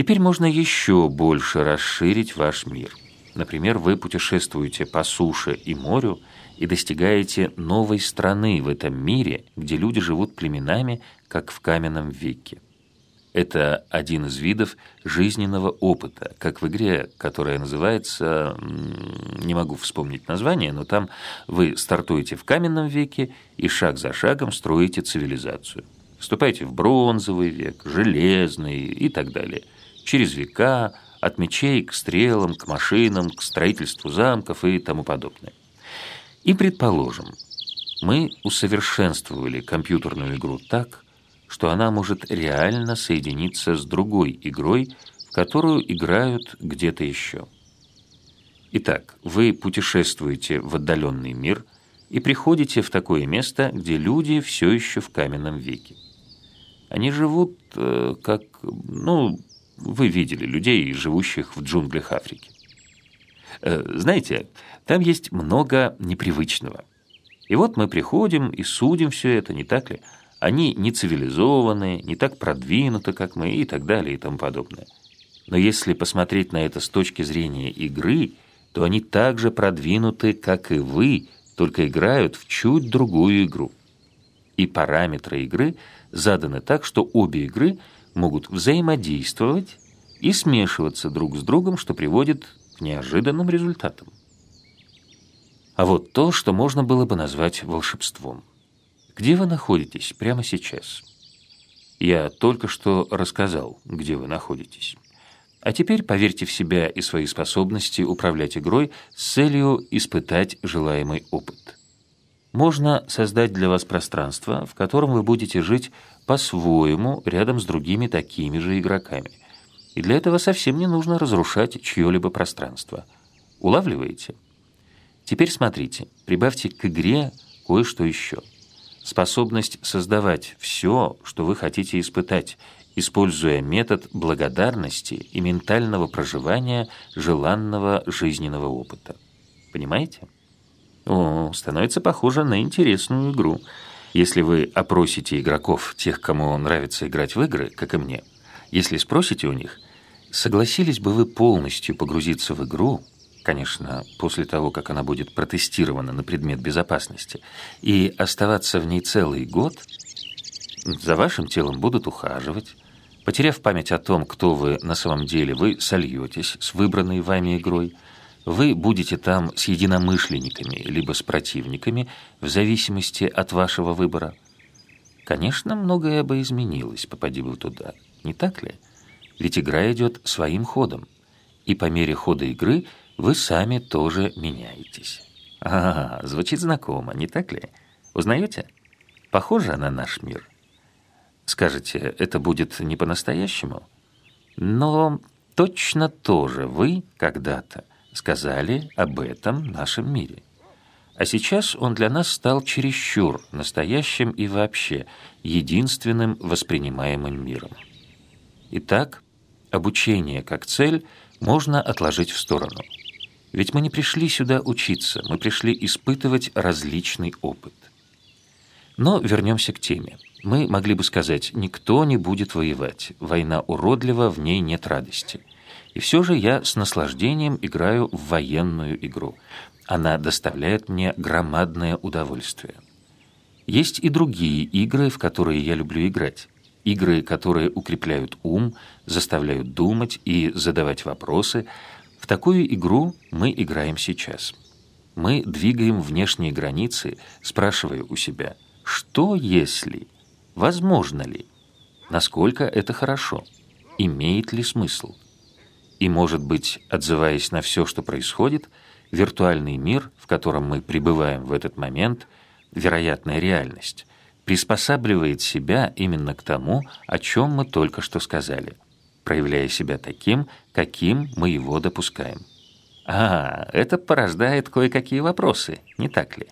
Теперь можно еще больше расширить ваш мир. Например, вы путешествуете по суше и морю и достигаете новой страны в этом мире, где люди живут племенами, как в каменном веке. Это один из видов жизненного опыта, как в игре, которая называется, не могу вспомнить название, но там вы стартуете в каменном веке и шаг за шагом строите цивилизацию. Вступайте в бронзовый век, железный и так далее. Через века, от мечей к стрелам, к машинам, к строительству замков и тому подобное. И предположим, мы усовершенствовали компьютерную игру так, что она может реально соединиться с другой игрой, в которую играют где-то еще. Итак, вы путешествуете в отдаленный мир и приходите в такое место, где люди все еще в каменном веке. Они живут э, как, ну, вы видели людей, живущих в джунглях Африки. Э, знаете, там есть много непривычного. И вот мы приходим и судим все это, не так ли? Они не цивилизованные, не так продвинуты, как мы, и так далее, и тому подобное. Но если посмотреть на это с точки зрения игры, то они так же продвинуты, как и вы, только играют в чуть другую игру. И параметры игры заданы так, что обе игры могут взаимодействовать и смешиваться друг с другом, что приводит к неожиданным результатам. А вот то, что можно было бы назвать волшебством – где вы находитесь прямо сейчас? Я только что рассказал, где вы находитесь. А теперь поверьте в себя и свои способности управлять игрой с целью испытать желаемый опыт. Можно создать для вас пространство, в котором вы будете жить по-своему рядом с другими такими же игроками. И для этого совсем не нужно разрушать чье-либо пространство. Улавливаете? Теперь смотрите, прибавьте к игре кое-что еще – способность создавать все, что вы хотите испытать, используя метод благодарности и ментального проживания желанного жизненного опыта. Понимаете? О, становится похоже на интересную игру. Если вы опросите игроков, тех, кому нравится играть в игры, как и мне, если спросите у них, согласились бы вы полностью погрузиться в игру, конечно, после того, как она будет протестирована на предмет безопасности, и оставаться в ней целый год, за вашим телом будут ухаживать. Потеряв память о том, кто вы на самом деле, вы сольетесь с выбранной вами игрой. Вы будете там с единомышленниками, либо с противниками, в зависимости от вашего выбора. Конечно, многое бы изменилось, попади вы туда, не так ли? Ведь игра идет своим ходом. И по мере хода игры – вы сами тоже меняетесь. А, звучит знакомо, не так ли? Узнаете? Похоже на наш мир. Скажете, это будет не по-настоящему? Но точно тоже вы когда-то сказали об этом нашем мире. А сейчас он для нас стал чересчур настоящим и вообще единственным воспринимаемым миром. Итак, обучение как цель можно отложить в сторону – ведь мы не пришли сюда учиться, мы пришли испытывать различный опыт. Но вернемся к теме. Мы могли бы сказать, никто не будет воевать, война уродлива, в ней нет радости. И все же я с наслаждением играю в военную игру. Она доставляет мне громадное удовольствие. Есть и другие игры, в которые я люблю играть. Игры, которые укрепляют ум, заставляют думать и задавать вопросы – в такую игру мы играем сейчас. Мы двигаем внешние границы, спрашивая у себя, что если, возможно ли, насколько это хорошо, имеет ли смысл. И, может быть, отзываясь на все, что происходит, виртуальный мир, в котором мы пребываем в этот момент, вероятная реальность, приспосабливает себя именно к тому, о чем мы только что сказали – проявляя себя таким, каким мы его допускаем. А, это порождает кое-какие вопросы, не так ли?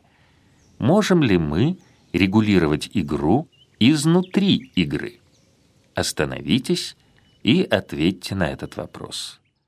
Можем ли мы регулировать игру изнутри игры? Остановитесь и ответьте на этот вопрос.